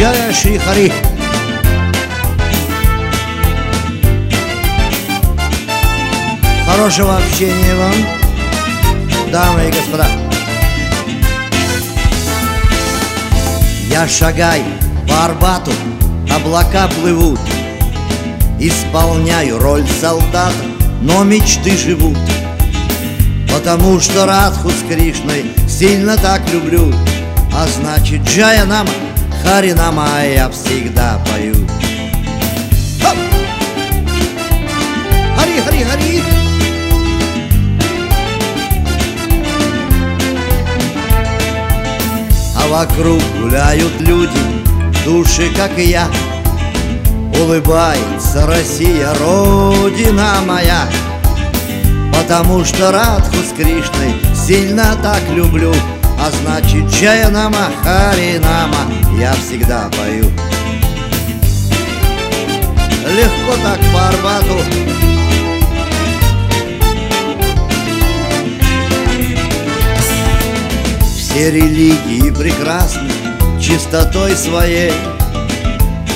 Джая Шри Хари. Хорошего общения вам, дамы и господа. Я шагаю по Арбату, облака плывут Исполняю роль солдата, но мечты живут Потому что Радху с Кришной сильно так люблю А значит Джая Нама, Хари Нама я всегда пою! Хари, Хари, Хари! А вокруг гуляют люди, души, как и я Улыбается Россия, Родина моя Потому что Радху с Кришной сильно так люблю А значит Джая Нама, Хари Нама я всегда пою. Легко так по Арбату. Все религии прекрасны чистотой своей.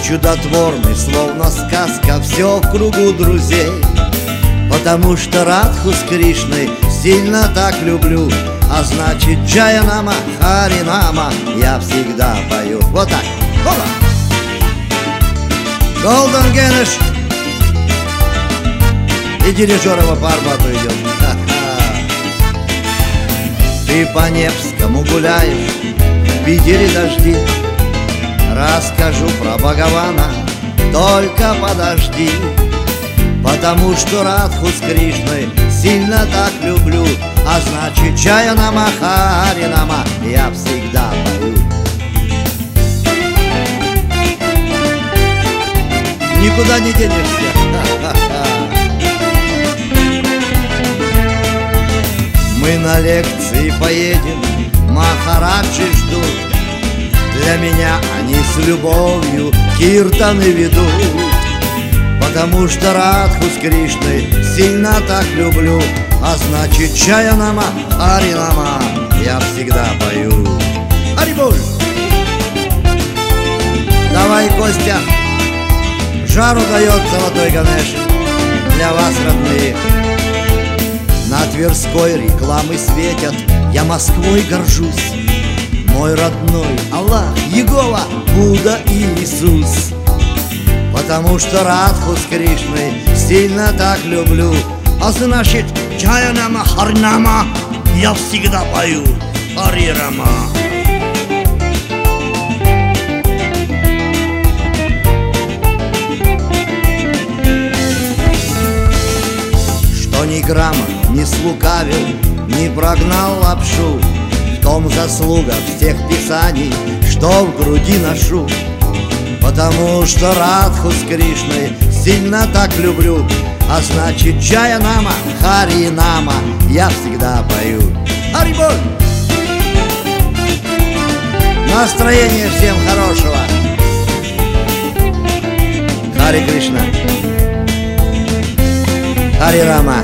Чудотворный, словно сказка, все в кругу друзей. Потому что Радху с Кришной сильно так люблю. А значит Джая Нама, Хари Нама я всегда пою. Вот так, опа! Голден Генеш. И дирижерова по Арбату идет. Ты по Невскому гуляешь, в Питере дожди. Расскажу про Бхагавана, только подожди Потому что Радху с Кришной сильно так люблю. А значит Чая Нама, Хари Нама я всегда пою. Никуда не денешься. Мы на лекции поедем, Махараджи ждут. Для меня они с любовью киртаны ведут Потому что Радху с Кришной сильно так люблю. А значит Чая Нама, Ари Нама я всегда пою. Арибуль! Давай, Костя, жару дает золотой Ганеш Для вас, родные. На Тверской рекламы светят Я Москвой горжусь. Мой родной Аллах, Егова, Будда и Иисус Потому что Радху с Кришной сильно так люблю. А значит, Чаянама Харнама я всегда пою. Харирама Что ни грамма не слукавил, не прогнал лапшу. В том заслуга всех писаний, что в груди ношу Потому что Радху с Кришной сильно так люблю А значит Джая Нама, Хари Нама я всегда пою Хариболь! Настроение всем хорошего! Хари Кришна! Хари Рама!